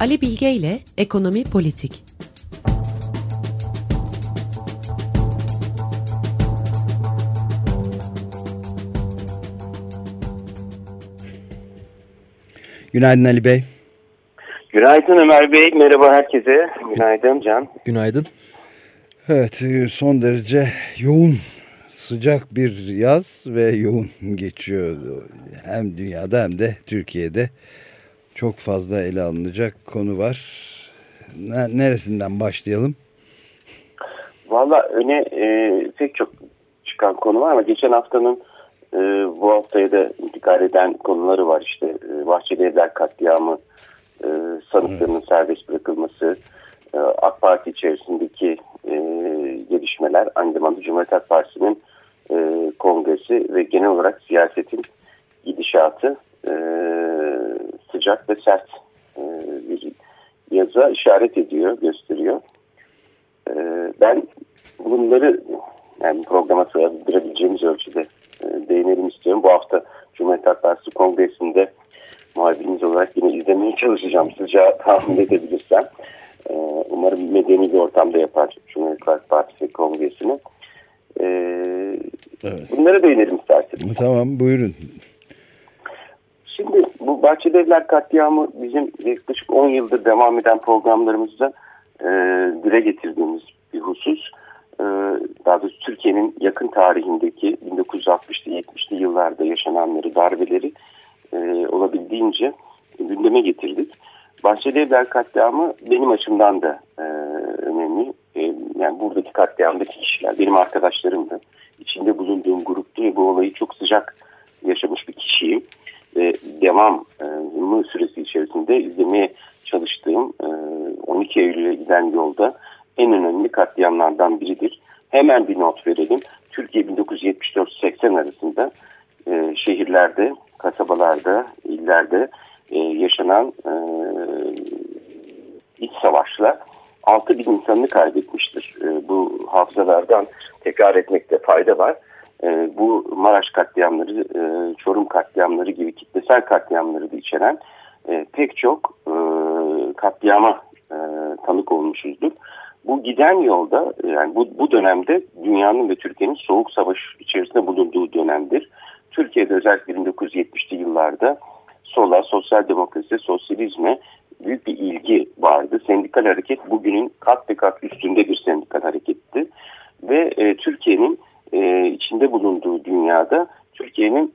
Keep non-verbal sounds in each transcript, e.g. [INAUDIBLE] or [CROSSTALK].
Ali Bilge ile Ekonomi Politik. Günaydın Ali Bey. Günaydın Ömer Bey. Merhaba herkese. Günaydın Can. Günaydın. Evet son derece yoğun sıcak bir yaz ve yoğun geçiyor hem dünyada hem de Türkiye'de çok fazla ele alınacak konu var. Neresinden başlayalım? Valla öne e, pek çok çıkan konu var ama geçen haftanın e, bu haftaya da intikal eden konuları var. işte e, Bahçeli Evler katliamı, e, sanıklarının evet. serbest bırakılması, e, AK Parti içerisindeki e, gelişmeler, aynı zamanda Cumhuriyet Halk Partisi'nin e, kongresi ve genel olarak siyasetin gidişatı e, sıcak ve sert e, bir yaza işaret ediyor, gösteriyor. E, ben bunları yani programa sığabileceğimiz ölçüde e, değinelim istiyorum. Bu hafta Cumhuriyet Halk Partisi Kongresi'nde muhabirimiz olarak yine izlemeye çalışacağım. Sıcağı tahmin edebilirsem. E, umarım medeni bir ortamda yapar Cumhuriyet Halk Partisi Kongresi'ni. E, evet. Bunlara değinelim isterseniz. Tamam buyurun. Şimdi bu Bahçelievler katliamı bizim yaklaşık 10 yıldır devam eden programlarımızda e, dile getirdiğimiz bir husus. E, daha doğrusu Türkiye'nin yakın tarihindeki 1960'lı 70'li yıllarda yaşananları, darbeleri e, olabildiğince gündeme getirdik. Bahçelievler katliamı benim açımdan da e, önemli. E, yani buradaki katliamdaki kişiler benim arkadaşlarımdı. İçinde bulunduğum gruptu ve bu olayı çok sıcak yaşamış bir kişiyim ve devamlı süresi içerisinde izlemeye çalıştığım 12 Eylül'e giden yolda en önemli katliamlardan biridir. Hemen bir not verelim. Türkiye 1974-80 arasında şehirlerde, kasabalarda, illerde yaşanan iç savaşla 6 bin insanını kaybetmiştir. Bu hafızalardan tekrar etmekte fayda var e, bu Maraş katliamları, e, Çorum katliamları gibi kitlesel katliamları da içeren e, pek çok katliama tanık olmuşuzdur. Bu giden yolda yani bu, bu dönemde dünyanın ve Türkiye'nin soğuk savaş içerisinde bulunduğu dönemdir. Türkiye'de özellikle 1970'li yıllarda sola, sosyal demokrasi, sosyalizme büyük bir ilgi vardı. Sendikal hareket bugünün kat ve kat üstünde bir sendikal hareketti. Ve e, Türkiye'nin e, içinde bulunduğu dünyada Türkiye'nin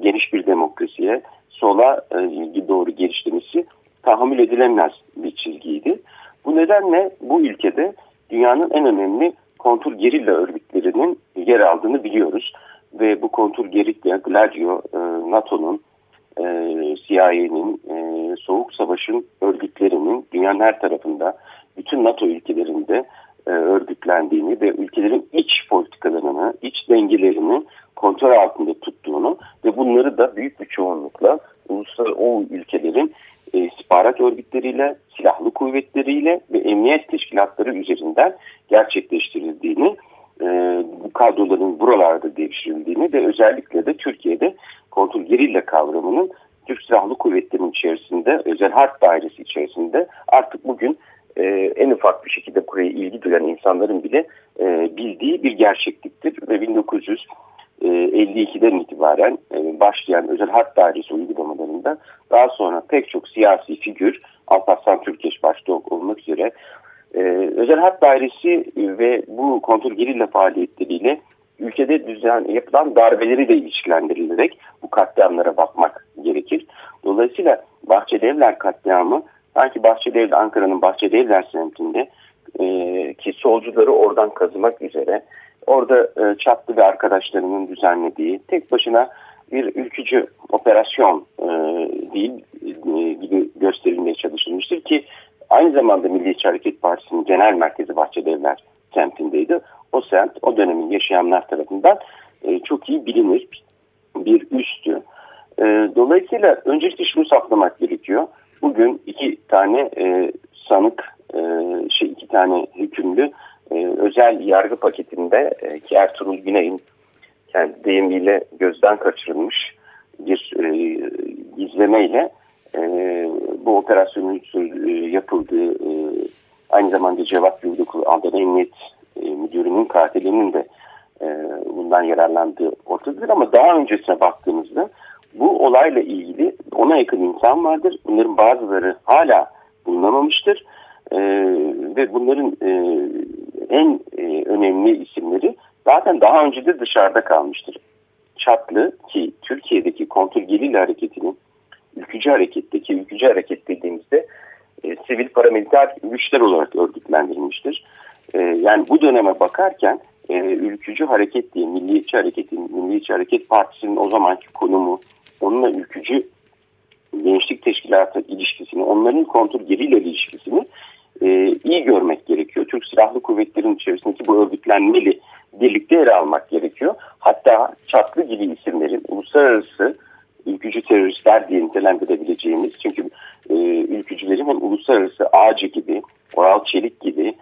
geniş bir demokrasiye sola e, doğru geliştirmesi tahammül edilemez bir çizgiydi. Bu nedenle bu ülkede dünyanın en önemli kontur gerilla örgütlerinin yer aldığını biliyoruz. Ve bu kontur gerilla Gladio, e, NATO'nun, e, CIA'nin, e, Soğuk Savaş'ın örgütlerinin dünyanın her tarafında, bütün NATO ülkelerinde e, örgütlendiğini ve ülkelerin iç politikalarını, iç dengelerini kontrol altında tuttuğunu ve bunları da büyük bir çoğunlukla uluslararası o ülkelerin e, istihbarat örgütleriyle, silahlı kuvvetleriyle ve emniyet teşkilatları üzerinden gerçekleştirildiğini, e, bu kadroların buralarda devşirildiğini ve özellikle de Türkiye'de kontrol gerilla kavramının Türk Silahlı Kuvvetleri'nin içerisinde, özel harp dairesi içerisinde artık bugün e, en ufak bir şekilde buraya ilgi duyan insanların bile e, bildiği bir gerçekliktir. Ve 1952'den itibaren e, başlayan özel harp dairesi uygulamalarında daha sonra pek çok siyasi figür Alparslan Türkeş başta olmak üzere e, özel harp dairesi ve bu kontrol gerilla faaliyetleriyle ülkede düzen yapılan darbeleri de ilişkilendirilerek bu katliamlara bakmak gerekir. Dolayısıyla Bahçeli Evler katliamı sanki Bahçelievler, Ankara'nın Bahçelievler semtinde e, ki solcuları oradan kazımak üzere orada e, Çatlı ve arkadaşlarının düzenlediği tek başına bir ülkücü operasyon e, değil e, gibi gösterilmeye çalışılmıştır ki aynı zamanda Milliyetçi Hareket Partisi'nin genel merkezi Bahçelievler semtindeydi. O semt o dönemin yaşayanlar tarafından e, çok iyi bilinir bir üstü. E, dolayısıyla öncelikle şunu saklamak gerekiyor bugün iki tane e, sanık, e, şey iki tane hükümlü e, özel yargı paketinde e, ki Ertuğrul Güney'in kendi deyimiyle gözden kaçırılmış bir e, gizlemeyle e, bu operasyonun yapıldığı e, aynı zamanda Cevat Yurdukul Adana Emniyet e, Müdürü'nün katilinin de e, bundan yararlandığı ortadadır. Ama daha öncesine baktığımızda bu olayla ilgili ona yakın insan vardır. Bunların bazıları hala bulunamamıştır. E, ve bunların e, en e, önemli isimleri zaten daha önce de dışarıda kalmıştır. Çatlı ki Türkiye'deki kontrgerilla hareketinin ülkücü hareketteki ülkücü hareket dediğimizde e, sivil paramiliter güçler olarak örgütlendirilmiştir. E, yani bu döneme bakarken e, ülkücü hareket diye Milliyetçi Hareket'in, Milliyetçi Hareket Partisi'nin o zamanki konumu, onunla ülkücü gençlik teşkilatı ilişkisini, onların kontur geriyle ilişkisini e, iyi görmek gerekiyor. Türk Silahlı Kuvvetleri'nin içerisindeki bu örgütlenmeli birlikte ele almak gerekiyor. Hatta çatlı gibi isimlerin uluslararası ülkücü teröristler diye nitelendirebileceğimiz çünkü e, ülkücülerin hem uluslararası Ağacı gibi, Oral Çelik gibi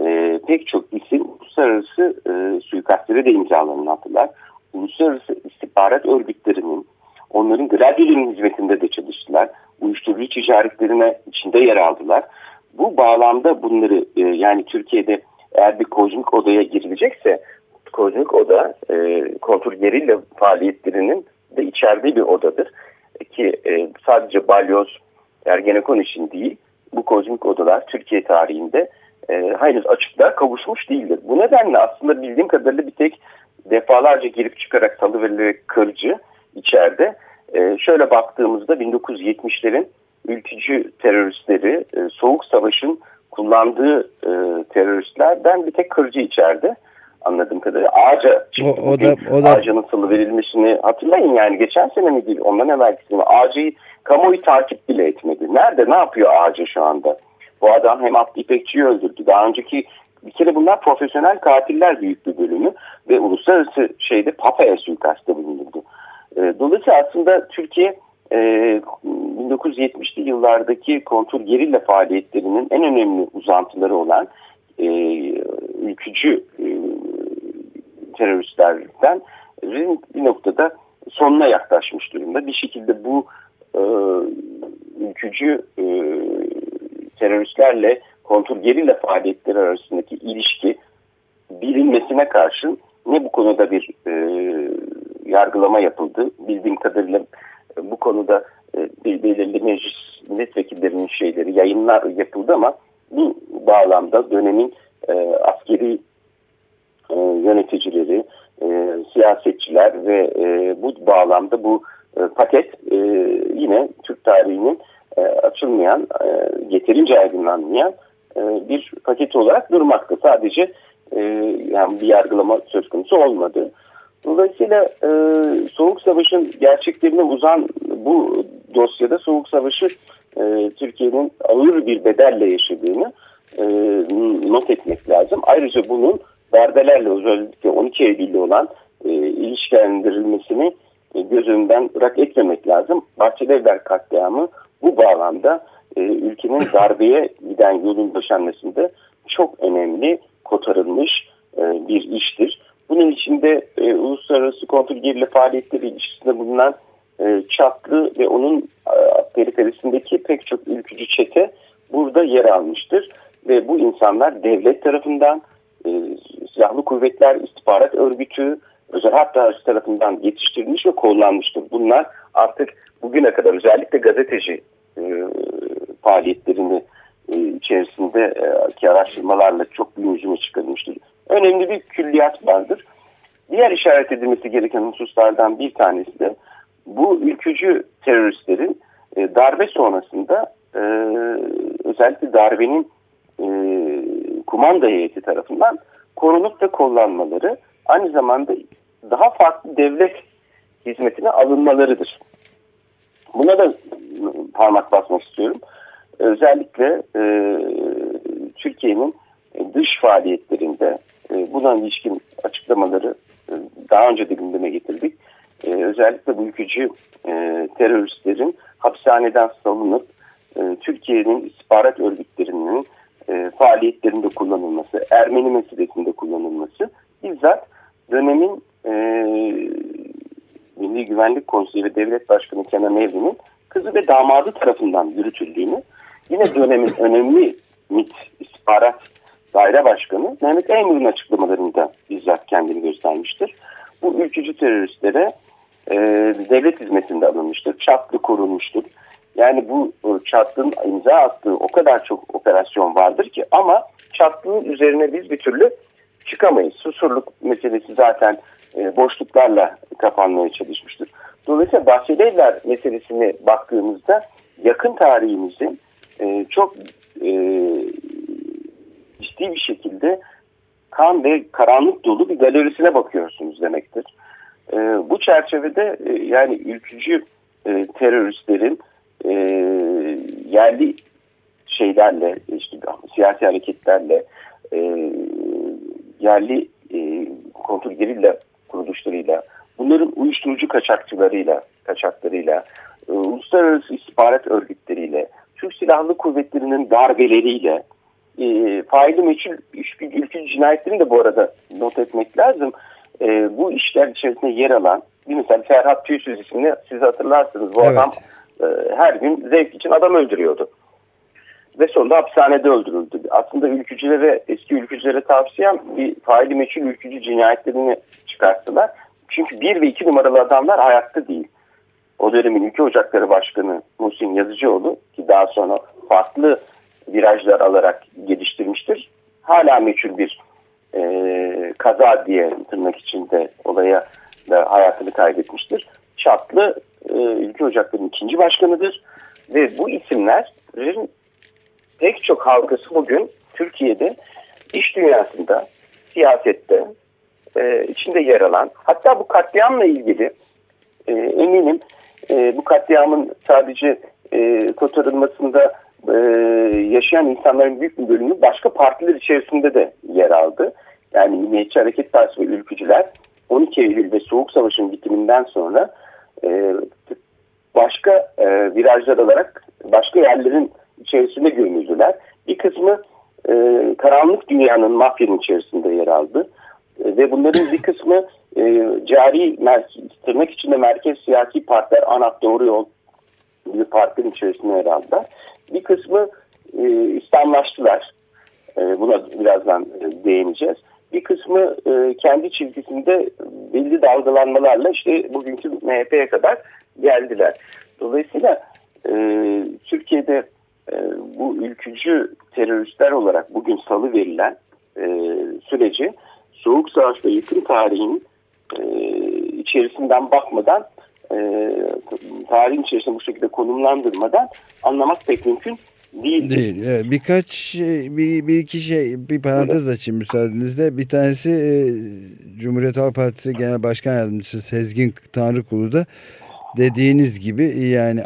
e, pek çok isim uluslararası e, suikastlere de imzalarını attılar. Uluslararası istihbarat örgütlerinin onların Gladio'nun hizmetinde de çalıştılar. Uyuşturucu ticaretlerine içinde yer aldılar. Bu bağlamda bunları e, yani Türkiye'de eğer bir kozmik odaya girilecekse kozmik oda e, kontrol gerilla faaliyetlerinin de içerdiği bir odadır. Ki e, sadece balyoz Ergenekon için değil bu kozmik odalar Türkiye tarihinde e, henüz açıklığa kavuşmuş değildir. Bu nedenle aslında bildiğim kadarıyla bir tek defalarca girip çıkarak salıverilerek kırıcı içeride. E, şöyle baktığımızda 1970'lerin ülkücü teröristleri e, Soğuk Savaş'ın kullandığı e, teröristlerden bir tek kırıcı içeride anladığım kadarıyla ağaca o, o da, o da... ağaca nasıl verilmesini hatırlayın yani geçen sene mi değil ondan evvelki sene ağacı kamuoyu takip bile etmedi. Nerede ne yapıyor ağacı şu anda? Bu adam hem Abdi İpekçi'yi öldürdü. Daha önceki bir kere bunlar profesyonel katiller büyük bir bölümü ve uluslararası şeyde Papa'ya suikastta bulundu. E, dolayısıyla aslında Türkiye e, 1970'li yıllardaki kontur gerilla faaliyetlerinin en önemli uzantıları olan e, ülkücü e, teröristlerden bir noktada sonuna yaklaşmış durumda. Bir şekilde bu ülkücü teröristlerle kontrol gerilla faaliyetleri arasındaki ilişki bilinmesine karşın ne bu konuda bir e, yargılama yapıldı. Bildiğim kadarıyla e, bu konuda e, belirli meclis milletvekillerinin şeyleri yayınlar yapıldı ama bu bağlamda dönemin e, askeri e, yöneticileri, e, siyasetçiler ve e, bu bağlamda bu e, paket e, yine Türk tarihinin e, açılmayan, e, yeterince aydınlanmayan e, bir paket olarak durmakta. Sadece e, yani bir yargılama söz konusu olmadı. Dolayısıyla e, Soğuk Savaş'ın gerçeklerine uzan bu dosyada Soğuk Savaş'ı e, Türkiye'nin ağır bir bedelle yaşadığını e, not etmek lazım. Ayrıca bunun darbelerle özellikle 12 Eylül'de olan e, ilişkilendirilmesini e, göz önünden bırak etmemek lazım. Bahçelievler katliamı bu bağlamda e, ülkenin [LAUGHS] darbeye giden yolun döşenmesinde çok önemli kotarılmış e, bir iştir. Bunun içinde e, uluslararası kontrol geriyle faaliyetleri ilişkisinde bulunan e, Çatlı ve onun e, periferisindeki pek çok ülkücü çete burada yer almıştır. Ve bu insanlar devlet tarafından e, silahlı kuvvetler, istihbarat örgütü, özel dağışı tarafından yetiştirilmiş ve kullanmıştır. Bunlar artık bugüne kadar özellikle gazeteci e, faaliyetlerini e, içerisinde e, araştırmalarla çok gün yüzüne. Önemli bir külliyat vardır. Diğer işaret edilmesi gereken hususlardan bir tanesi de bu ülkücü teröristlerin e, darbe sonrasında e, özellikle darbenin e, kumanda heyeti tarafından korunup ve kullanmaları aynı zamanda daha farklı devlet hizmetine alınmalarıdır. Buna da parmak basmak istiyorum. Özellikle e, Türkiye'nin dış faaliyetlerinde e, buna ilişkin açıklamaları daha önce de gündeme getirdik. E, özellikle bu ülkücü e, teröristlerin hapishaneden salınıp e, Türkiye'nin istihbarat örgütlerinin e, faaliyetlerinde kullanılması, Ermeni meselesinde kullanılması bizzat dönemin e, Milli Güvenlik Konseyi ve Devlet Başkanı Kenan Evren'in kızı ve damadı tarafından yürütüldüğünü Yine dönemin [LAUGHS] önemli MİT istihbarat daire başkanı Mehmet Eymur'un açıklamalarında bizzat kendini. Ülkücü teröristlere e, devlet hizmetinde alınmıştır. Çatlı korunmuştur. Yani bu e, çatlığın imza attığı o kadar çok operasyon vardır ki ama çatlığın üzerine biz bir türlü çıkamayız. Susurluk meselesi zaten e, boşluklarla kapanmaya çalışmıştır. Dolayısıyla Bahçelievler meselesine baktığımızda yakın tarihimizin e, çok e, ciddi bir şekilde kan ve karanlık dolu bir galerisine bakıyorsunuz demektir. E, bu çerçevede e, yani ülkücü e, teröristlerin e, yerli şeylerle işte siyasi hareketlerle e, yerli e, kontrol gerilla kuruluşlarıyla bunların uyuşturucu kaçakçılarıyla kaçaklarıyla e, uluslararası istihbarat örgütleriyle Türk Silahlı Kuvvetleri'nin darbeleriyle e, faili meçhul ülkücü cinayetlerini de bu arada not etmek lazım. E, bu işler içerisinde yer alan bir mesela Ferhat Tüysüz ismini siz hatırlarsınız. Bu evet. adam e, her gün zevk için adam öldürüyordu. Ve sonunda hapishanede öldürüldü. Aslında ülkücülere, eski ülkücülere tavsiyem bir faili meçhul ülkücü cinayetlerini çıkarttılar. Çünkü bir ve iki numaralı adamlar hayatta değil. O dönemin Ülke Ocakları Başkanı Muhsin Yazıcıoğlu ki daha sonra farklı virajlar alarak geliştirmiştir. Hala meçhul bir e, kaza diye tırnak içinde olaya da hayatını kaybetmiştir. Çatlı e, Ülke Ocakları'nın ikinci başkanıdır. Ve bu isimlerin pek çok halkası bugün Türkiye'de iş dünyasında, siyasette e, içinde yer alan hatta bu katliamla ilgili e, eminim e, bu katliamın sadece e, kotarılmasında e, yaşayan insanların büyük bir bölümü başka partiler içerisinde de yer aldı. Yani Milliyetçi Hareket Partisi ve ülkücüler 12 Eylül ve Soğuk Savaş'ın bitiminden sonra e, başka e, virajlar alarak başka yerlerin içerisinde göründüler. Bir kısmı e, karanlık dünyanın mafyanın içerisinde yer aldı. E, ve bunların bir kısmı e, cari tırnak içinde merkez siyasi partiler ANAP Doğru Yol bir partinin içerisinde yer aldılar. Bir kısmı e, İslamlaştılar. E, buna birazdan e, değineceğiz. Bir kısmı e, kendi çizgisinde belli dalgalanmalarla işte bugünkü MHP'ye kadar geldiler. Dolayısıyla e, Türkiye'de e, bu ülkücü teröristler olarak bugün salı verilen e, süreci Soğuk Savaş ve yakın tarihin e, içerisinden bakmadan e, tarihin içerisinde bu şekilde konumlandırmadan anlamak pek mümkün değil. Değil. Evet, birkaç şey, bir, bir iki şey, bir parantez açayım müsaadenizle. Bir tanesi e, Cumhuriyet Halk Partisi Genel Başkan Yardımcısı Sezgin Tanrıkulu da dediğiniz gibi yani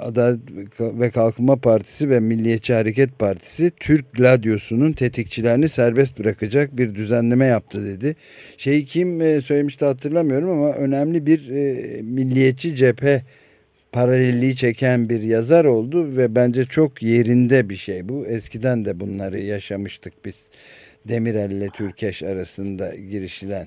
Adalet ve Kalkınma Partisi ve Milliyetçi Hareket Partisi Türk Gladyosu'nun tetikçilerini serbest bırakacak bir düzenleme yaptı dedi. Şey kim e, söylemişti hatırlamıyorum ama önemli bir e, milliyetçi cephe paralelliği çeken bir yazar oldu ve bence çok yerinde bir şey bu. Eskiden de bunları yaşamıştık biz Demirel ile Türkeş arasında girişilen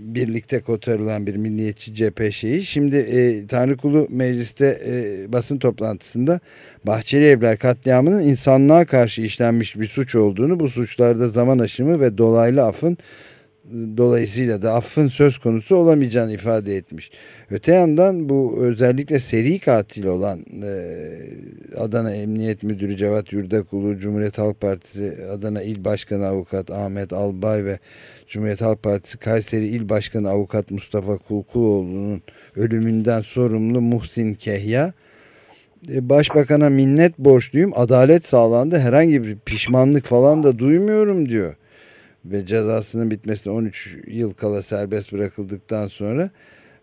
birlikte kotarılan bir milliyetçi cephe şeyi. Şimdi e, Tanrıkulu mecliste e, basın toplantısında Bahçeli Evler katliamının insanlığa karşı işlenmiş bir suç olduğunu bu suçlarda zaman aşımı ve dolaylı affın dolayısıyla da affın söz konusu olamayacağını ifade etmiş. Öte yandan bu özellikle seri katil olan e, Adana Emniyet Müdürü Cevat Yurdakulu, Cumhuriyet Halk Partisi Adana İl Başkanı Avukat Ahmet Albay ve Cumhuriyet Halk Partisi Kayseri İl Başkanı Avukat Mustafa Kulkuloğlu'nun ölümünden sorumlu Muhsin Kehya e, Başbakan'a minnet borçluyum. Adalet sağlandı. Herhangi bir pişmanlık falan da duymuyorum diyor. Ve cezasının bitmesine 13 yıl kala serbest bırakıldıktan sonra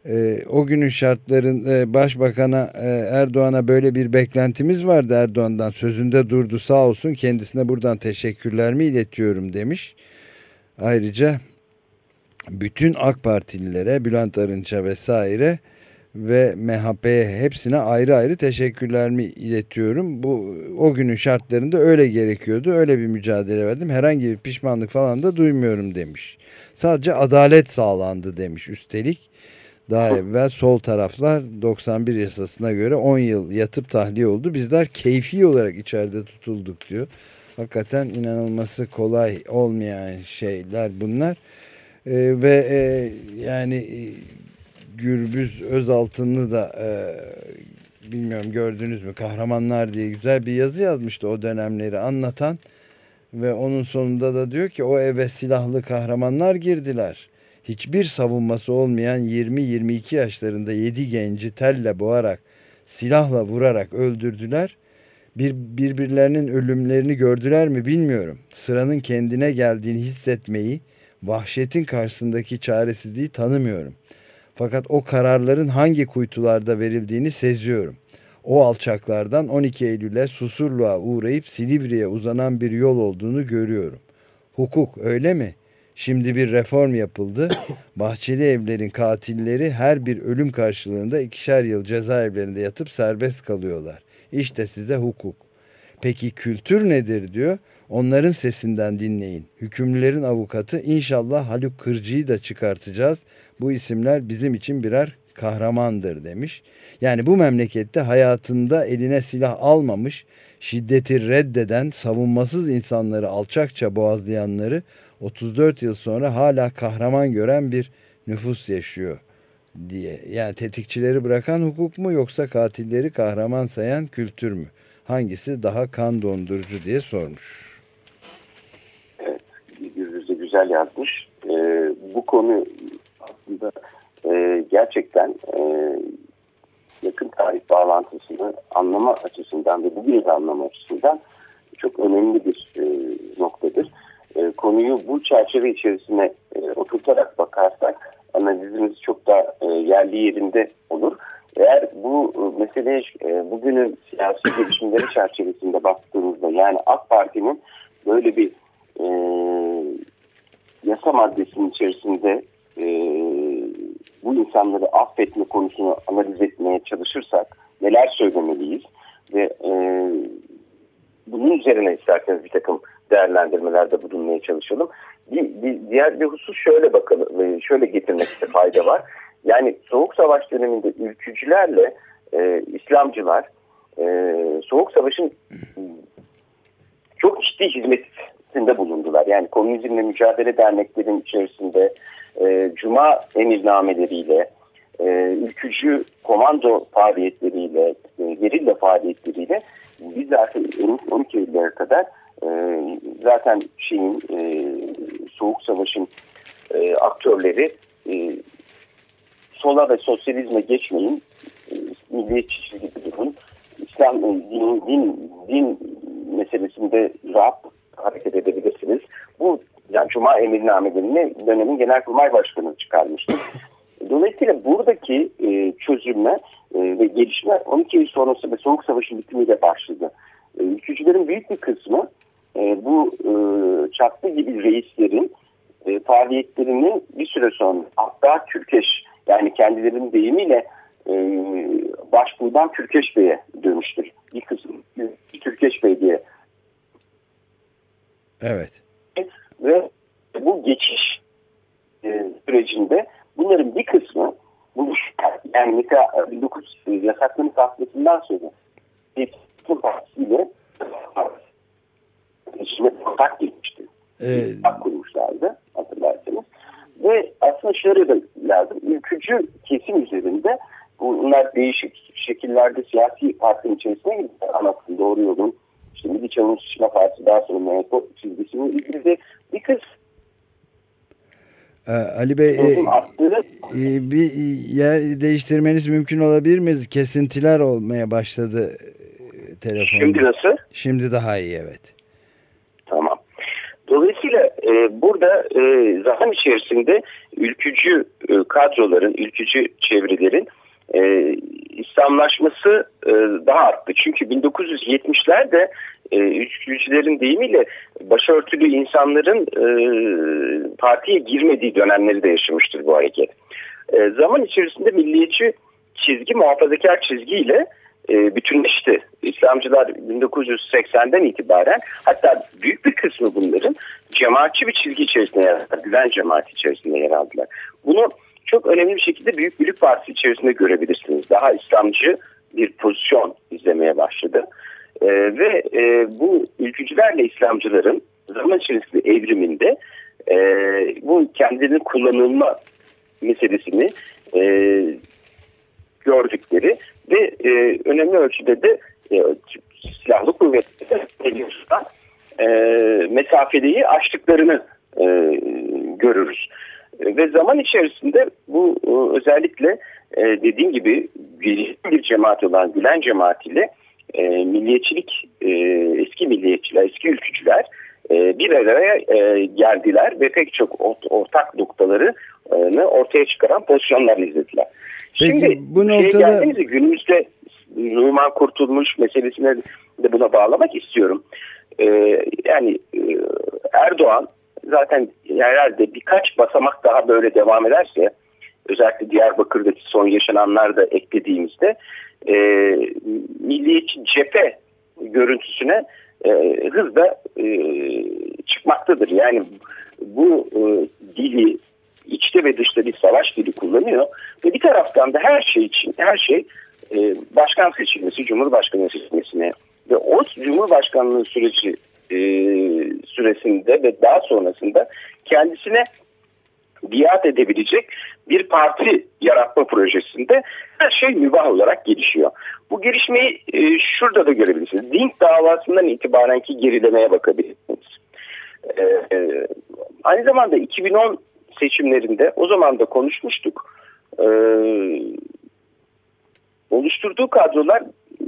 e, o günün şartların e, Başbakan'a e, Erdoğan'a böyle bir beklentimiz vardı Erdoğan'dan sözünde durdu sağ olsun kendisine buradan teşekkürlerimi iletiyorum demiş. Ayrıca bütün AK Partililere, Bülent Arınç'a vesaire ve MHP'ye hepsine ayrı ayrı teşekkürlerimi iletiyorum. Bu o günün şartlarında öyle gerekiyordu. Öyle bir mücadele verdim. Herhangi bir pişmanlık falan da duymuyorum demiş. Sadece adalet sağlandı demiş üstelik. daha evvel sol taraflar 91 yasasına göre 10 yıl yatıp tahliye oldu. Bizler keyfi olarak içeride tutulduk diyor. Hakikaten inanılması kolay olmayan şeyler bunlar. Ee, ve e, yani e, Gürbüz Özaltın'ı da e, bilmiyorum gördünüz mü kahramanlar diye güzel bir yazı yazmıştı o dönemleri anlatan ve onun sonunda da diyor ki o eve silahlı kahramanlar girdiler. Hiçbir savunması olmayan 20-22 yaşlarında 7 genci telle boğarak silahla vurarak öldürdüler. Bir, birbirlerinin ölümlerini gördüler mi bilmiyorum. Sıranın kendine geldiğini hissetmeyi, vahşetin karşısındaki çaresizliği tanımıyorum. Fakat o kararların hangi kuytularda verildiğini seziyorum. O alçaklardan 12 Eylül'e Susurluğa uğrayıp Silivri'ye uzanan bir yol olduğunu görüyorum. Hukuk öyle mi? Şimdi bir reform yapıldı. [COUGHS] Bahçeli evlerin katilleri her bir ölüm karşılığında ikişer yıl cezaevlerinde yatıp serbest kalıyorlar. İşte size hukuk. Peki kültür nedir diyor. Onların sesinden dinleyin. Hükümlülerin avukatı inşallah Haluk Kırcı'yı da çıkartacağız. Bu isimler bizim için birer kahramandır demiş. Yani bu memlekette hayatında eline silah almamış, şiddeti reddeden, savunmasız insanları alçakça boğazlayanları 34 yıl sonra hala kahraman gören bir nüfus yaşıyor diye. Yani tetikçileri bırakan hukuk mu yoksa katilleri kahraman sayan kültür mü? Hangisi daha kan dondurucu diye sormuş. Evet, Gürbüz güzel yazmış. Ee, bu konu aslında e, gerçekten e, yakın tarih bağlantısını anlama açısından ve bugün anlama açısından çok önemli bir e, noktadır. E, konuyu bu çerçeve içerisine e, oturtarak bakarsak analizimiz çok da e, yerli yerinde olur. Eğer bu e, meseleye bugünün siyasi gelişimleri çerçevesinde baktığımızda yani AK Parti'nin böyle bir e, yasa maddesinin içerisinde e, bu insanları affetme konusunu analiz etmeye çalışırsak neler söylemeliyiz ve e, bunun üzerine isterseniz bir takım değerlendirmelerde bulunmaya çalışalım. Bir, bir, diğer bir husus şöyle bakalım, e, şöyle getirmekte fayda var. Yani Soğuk Savaş döneminde ülkücülerle e, İslamcılar e, Soğuk Savaş'ın çok ciddi hizmetinde bulundular. Yani komünizmle mücadele derneklerin içerisinde e, Cuma emirnameleriyle, e, ülkücü komando faaliyetleriyle, e, gerilla faaliyetleriyle biz zaten 12 Eylül'e kadar e, zaten şeyin e, Soğuk Savaş'ın e, aktörleri e, sola ve sosyalizme geçmeyin, e, milliyetçi çizgi durun, İslam e, din, din, din meselesinde rahat hareket edebilirsiniz. Bu yani Cuma emirnamelerini dönemin Genelkurmay Başkanı çıkarmıştı. [LAUGHS] Dolayısıyla buradaki e, çözülme e, ve gelişme 12 Eylül sonrası ve Soğuk Savaş'ın bitimiyle başladı. E, ülkücülerin büyük bir kısmı e, bu e, çaklı gibi reislerin e, faaliyetlerini bir süre sonra hatta Türkeş yani kendilerinin deyimiyle e, başbuğdan Türkeş Bey'e dönüştür. Bir kısım Türkeş Bey diye. Evet. Ve bu geçiş e, sürecinde bunların bir kısmı bu yani mesela 19 yasaklama tahsilesinden sonra Eğitim Partisi'yle seçime ortak girmişti. Ee, kurmuşlardı hatırlarsanız. Ve aslında şöyle de lazım. Ülkücü kesim üzerinde bunlar değişik şekillerde siyasi partinin içerisine girdiler. Anlattım doğru yolun. İşte Milli Çalışma Partisi daha sonra MHP çizgisinin ilgili bir kız ee, Ali Bey e, e, bir yer değiştirmeniz mümkün olabilir mi? Kesintiler olmaya başladı e, telefonda. Şimdi nasıl? Şimdi daha iyi evet. Tamam. Dolayısıyla e, burada e, zaman içerisinde ülkücü e, kadroların, ülkücü çevrelerin e, İslamlaşması e, daha arttı. Çünkü 1970'lerde e, ülkücülerin deyimiyle başörtülü insanların e, partiye girmediği dönemleri de yaşamıştır bu hareket. E, zaman içerisinde milliyetçi çizgi, muhafazakar çizgiyle e, bütünleşti. İslamcılar 1980'den itibaren hatta büyük bir kısmı bunların cemaatçi bir çizgi içerisinde yer aldılar. Güven cemaati içerisinde yer aldılar. Bunu çok önemli bir şekilde Büyük Birlik Partisi içerisinde görebilirsiniz. Daha İslamcı bir pozisyon izlemeye başladı. E, ve e, bu ülkücülerle İslamcıların zaman içerisinde evriminde e, bu kendilerinin kullanılma meselesini e, gördükleri ve e, önemli ölçüde de e, silahlı kuvvetleri e, mesafeliği aştıklarını e, görürüz. E, ve zaman içerisinde bu e, özellikle e, dediğim gibi bir cemaat olan Gülen cemaatiyle milliyetçilik, eski milliyetçiler, eski ülkücüler bir araya geldiler ve pek çok ortak noktalarını ortaya çıkaran pozisyonlar izlediler. Peki, Şimdi bu noktada... Şey günümüzde Numan Kurtulmuş meselesine de buna bağlamak istiyorum. Ee, yani Erdoğan zaten herhalde birkaç basamak daha böyle devam ederse özellikle Diyarbakır'daki son yaşananlar da eklediğimizde e, milliyetçi cephe görüntüsüne e, hızla e, çıkmaktadır. Yani bu e, dili içte ve dışta bir savaş dili kullanıyor ve bir taraftan da her şey için her şey e, başkan seçilmesi, cumhurbaşkanı seçilmesine ve o cumhurbaşkanlığı süreci e, süresinde ve daha sonrasında kendisine biat edebilecek bir parti yaratma projesinde her şey mübah olarak gelişiyor. Bu gelişmeyi e, şurada da görebilirsiniz. Dink davasından itibarenki gerilemeye bakabilirsiniz. E, e, aynı zamanda 2010 seçimlerinde o zaman da konuşmuştuk. E, oluşturduğu kadrolar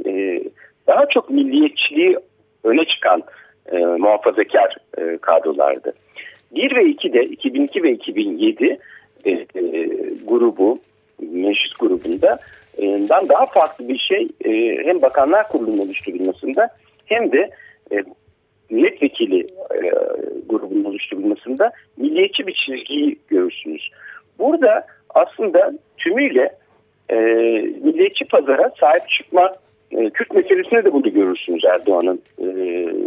e, daha çok milliyetçiliği öne çıkan e, muhafazakar e, kadrolardı. 1 ve 2'de 2002 ve 2007 e, e, grubu meclis grubunda e, daha farklı bir şey e, hem Bakanlar Kurulu'nun oluşturulmasında hem de e, milletvekili e, grubunun oluşturulmasında milliyetçi bir çizgiyi görürsünüz. Burada aslında tümüyle e, milliyetçi pazara sahip çıkma e, Kürt meselesinde de bunu görürsünüz Erdoğan'ın e,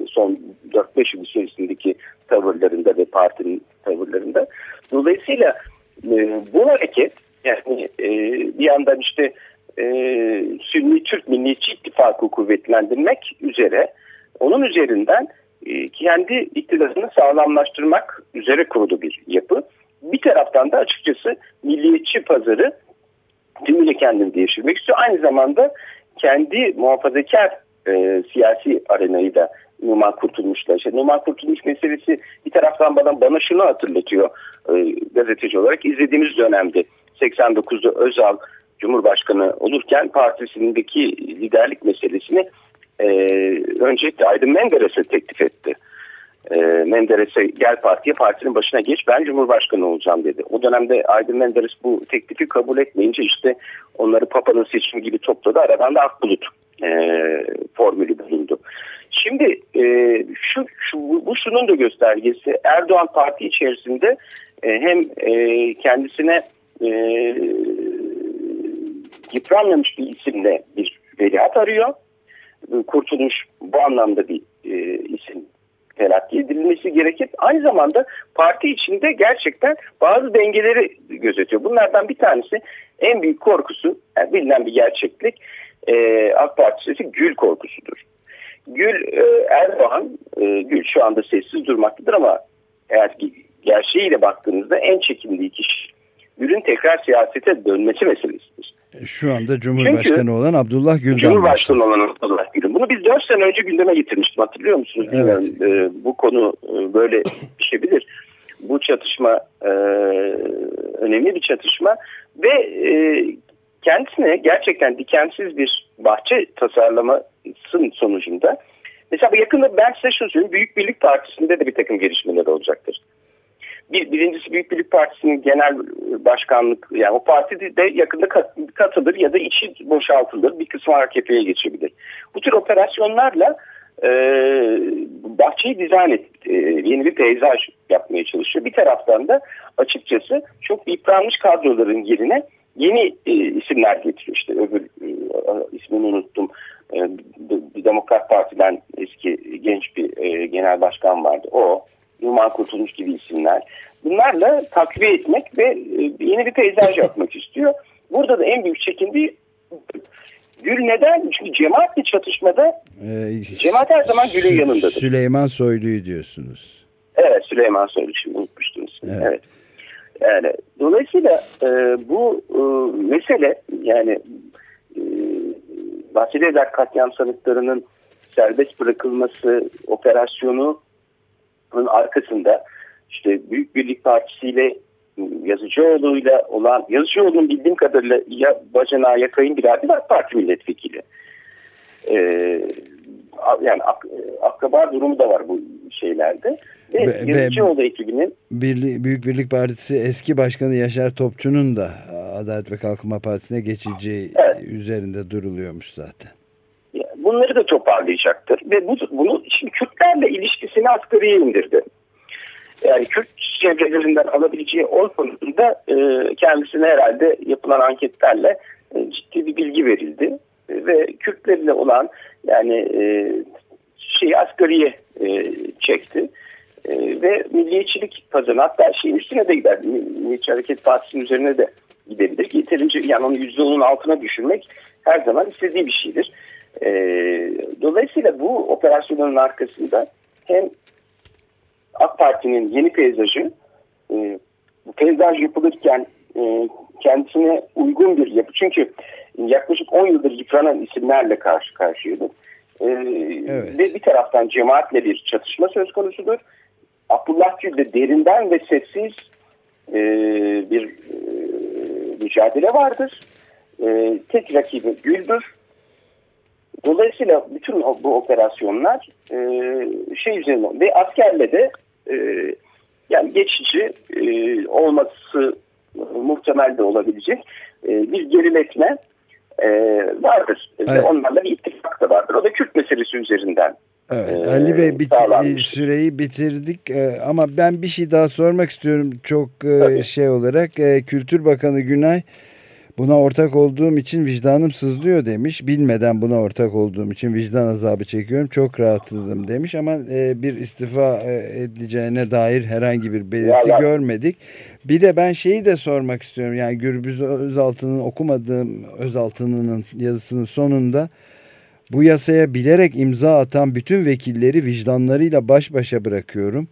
son 4-5 yıl içerisindeki tavırlarında ve partinin tavırlarında. Dolayısıyla e, bu hareket yani e, bir yandan işte e, Sünni Türk Milliyetçi İttifakı kuvvetlendirmek üzere onun üzerinden kendi iktidarını sağlamlaştırmak üzere kurulu bir yapı. Bir taraftan da açıkçası milliyetçi pazarı tümüyle kendini değiştirmek istiyor. Aynı zamanda kendi muhafazakar e, siyasi arenayı da Numan Kurtulmuş'la. İşte Numan Kurtulmuş meselesi bir taraftan bana, bana şunu hatırlatıyor e, gazeteci olarak. izlediğimiz dönemde 89'da Özal Cumhurbaşkanı olurken partisindeki liderlik meselesini e, öncelikle Aydın Menderes'e teklif etti. Menderes'e gel partiye partinin başına geç ben Cumhurbaşkanı olacağım dedi. O dönemde Aydın Menderes bu teklifi kabul etmeyince işte onları Papa'nın seçimi gibi topladı. Aradan da Akbulut e, formülü bulundu. Şimdi e, şu, şu bu şunun da göstergesi Erdoğan parti içerisinde e, hem e, kendisine e, yıpranmamış bir isimle bir veliaht arıyor. Kurtulmuş bu anlamda bir e, isim telakki edilmesi gerekir. Aynı zamanda parti içinde gerçekten bazı dengeleri gözetiyor. Bunlardan bir tanesi en büyük korkusu yani bilinen bir gerçeklik e, AK Parti gül korkusudur. Gül e, Erdoğan, e, Gül şu anda sessiz durmaktadır ama eğer gerçeğiyle baktığınızda en çekindiği kişi Gül'ün tekrar siyasete dönmesi meselesidir. Şu anda Cumhurbaşkanı Çünkü, olan Abdullah Gül'den Cumhurbaşkanı olan Abdullah Gül'ün. Bunu biz 4 sene önce gündeme getirmiştim hatırlıyor musunuz? Evet. Ee, bu konu e, böyle bir şey bilir. Bu çatışma e, önemli bir çatışma ve e, kendisine gerçekten dikensiz bir bahçe tasarlamasının sonucunda mesela yakında ben size şunu söyleyeyim Büyük Birlik Partisi'nde de bir takım gelişmeler olacaktır. Bir, birincisi Büyük Birlik Partisi'nin genel başkanlık yani o parti de yakında katılır ya da içi boşaltılır bir kısmı AKP'ye geçebilir. Bu tür operasyonlarla e, bahçeyi dizayn et, e, yeni bir peyzaj yapmaya çalışıyor. Bir taraftan da açıkçası çok yıpranmış kadroların yerine yeni e, isimler getiriyor. İşte öbür e, ismini unuttum. E, Demokrat Parti'den eski genç bir e, genel başkan vardı. O Numan Kurtulmuş gibi isimler. Bunlarla takviye etmek ve e, yeni bir peyzaj yapmak istiyor. Burada da en büyük çekindiği Gül neden? Çünkü cemaatle çatışmada ee, cemaat her zaman Gül'ün yanındadır. Süleyman Soylu'yu diyorsunuz. Evet Süleyman Soylu şimdi unutmuştunuz. Evet. evet. Yani dolayısıyla e, bu e, mesele yani e, Bahçelievler katliam sanıklarının serbest bırakılması operasyonunun arkasında işte Büyük Birlik Partisi ile Yazıcıoğlu'yla olan Yazıcıoğlu'nun bildiğim kadarıyla ya bacanağı ya kayınbirader AK Parti milletvekili. Ee, yani ak, akraba durumu da var bu şeylerde. Ve be, Yazıcıoğlu ekibinin Birlik, Büyük Birlik Partisi eski başkanı Yaşar Topçu'nun da Adalet ve Kalkınma Partisi'ne geçeceği evet. üzerinde duruluyormuş zaten. Bunları da toparlayacaktır ve bu, bunu şimdi Kürtlerle ilişkisini asgariye indirdi yani Kürt çevrelerinden alabileceği oy konusunda e, kendisine herhalde yapılan anketlerle e, ciddi bir bilgi verildi. E, ve Kürtlerle olan yani e, şeyi asgariye e, çekti. E, ve milliyetçilik kazanı hatta şeyin üstüne de gider. Milliyetçi Hareket Partisi'nin üzerine de gidebilir. Yeterince yani onu %10'un altına düşürmek her zaman istediği bir şeydir. E, dolayısıyla bu operasyonların arkasında hem AK Parti'nin yeni peyzajı e, bu peyzaj yapılırken e, kendisine uygun bir yapı. Çünkü yaklaşık 10 yıldır yıpranan isimlerle karşı karşıyaydı. E, evet. Ve bir taraftan cemaatle bir çatışma söz konusudur. Abdullah Gül'de derinden ve sessiz e, bir e, mücadele vardır. E, tek rakibi Gül'dür. Dolayısıyla bütün bu operasyonlar e, şey üzerine ve askerle de e, yani geçici e, olması muhtemel de olabilecek e, bir geriletme e, vardır. Evet. Onlarla bir ittifak da vardır. O da Kürt meselesi üzerinden Evet, ee, Ali Bey bit süreyi bitirdik ee, ama ben bir şey daha sormak istiyorum çok e, şey olarak e, Kültür Bakanı Günay Buna ortak olduğum için vicdanım sızlıyor demiş. Bilmeden buna ortak olduğum için vicdan azabı çekiyorum. Çok rahatsızım demiş ama e, bir istifa e, edeceğine dair herhangi bir belirti ya, görmedik. Bir de ben şeyi de sormak istiyorum. Yani Gürbüz Özaltı'nın okumadığım Özaltı'nın yazısının sonunda bu yasaya bilerek imza atan bütün vekilleri vicdanlarıyla baş başa bırakıyorum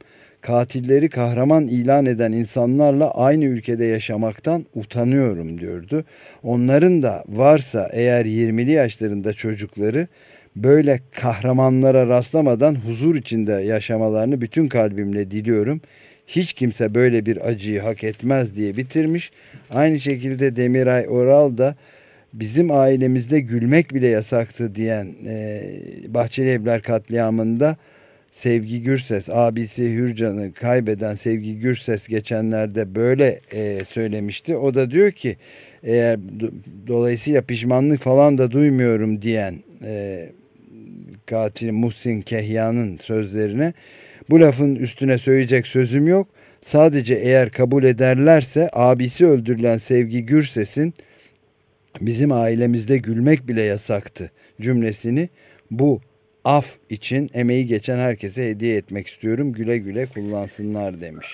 katilleri kahraman ilan eden insanlarla aynı ülkede yaşamaktan utanıyorum diyordu. Onların da varsa eğer 20'li yaşlarında çocukları böyle kahramanlara rastlamadan huzur içinde yaşamalarını bütün kalbimle diliyorum. Hiç kimse böyle bir acıyı hak etmez diye bitirmiş. Aynı şekilde Demiray Oral da bizim ailemizde gülmek bile yasaktı diyen e, Bahçeli Evler katliamında Sevgi Gürses abisi Hürcan'ı kaybeden Sevgi Gürses geçenlerde böyle e, söylemişti. O da diyor ki eğer do, dolayısıyla pişmanlık falan da duymuyorum diyen e, katil Muhsin Kehya'nın sözlerine bu lafın üstüne söyleyecek sözüm yok. Sadece eğer kabul ederlerse abisi öldürülen Sevgi Gürses'in bizim ailemizde gülmek bile yasaktı cümlesini bu af için emeği geçen herkese hediye etmek istiyorum. Güle güle kullansınlar demiş.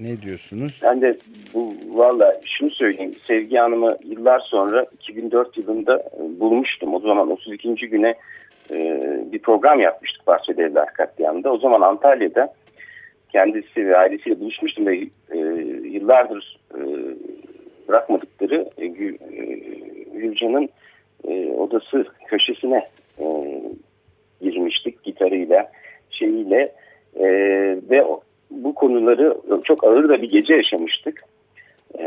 Ne diyorsunuz? Ben de bu valla şunu söyleyeyim. Sevgi Hanım'ı yıllar sonra 2004 yılında e, bulmuştum. O zaman 32. güne e, bir program yapmıştık Bahçede Evler Katliamı'nda. O zaman Antalya'da kendisi ve ailesiyle buluşmuştum ve e, yıllardır e, bırakmadıkları e, Gülcan'ın e, odası köşesine gitarıyla şeyiyle e, ve bu konuları çok ağır da bir gece yaşamıştık e,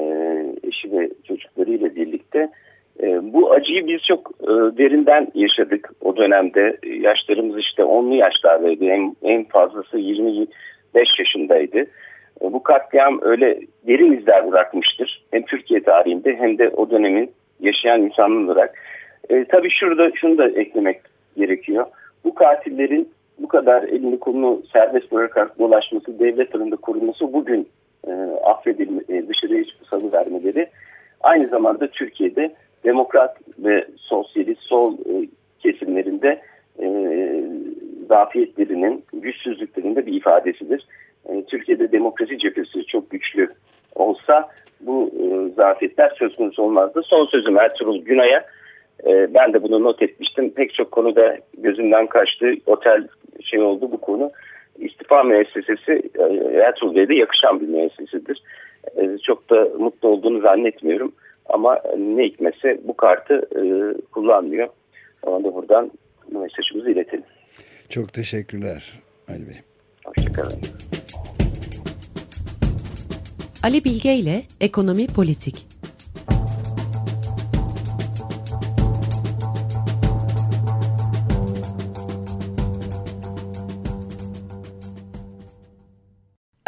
eşi ve çocuklarıyla birlikte. E, bu acıyı biz çok e, derinden yaşadık o dönemde. Yaşlarımız işte 10'lu yaşlardaydı. En, en fazlası 25 yaşındaydı. E, bu katliam öyle derin izler bırakmıştır. Hem Türkiye tarihinde hem de o dönemin yaşayan insanlar olarak. E, tabii şurada şunu da eklemek gerekiyor bu katillerin bu kadar elini kolunu serbest bırakarak dolaşması, devlet tarafında korunması bugün e, affedilme, e, dışarıya salı vermeleri aynı zamanda Türkiye'de demokrat ve sosyalist sol e, kesimlerinde e, zafiyetlerinin, güçsüzlüklerinin de bir ifadesidir. e, Türkiye'de demokrasi cephesi çok güçlü olsa bu e, zafiyetler söz konusu olmazdı. Son sözüm Ertuğrul Günay'a. E, ben de bunu not etmiştim. Pek çok konuda gözümden kaçtı. Otel şey oldu bu konu. İstifa müessesesi e, Ertuğrul Bey'de yakışan bir müessesedir. E, çok da mutlu olduğunu zannetmiyorum. Ama ne hikmetse bu kartı e, kullanmıyor. Ona da buradan bu mesajımızı iletelim. Çok teşekkürler Ali Bey. Hoşçakalın. Ali Bilge ile Ekonomi Politik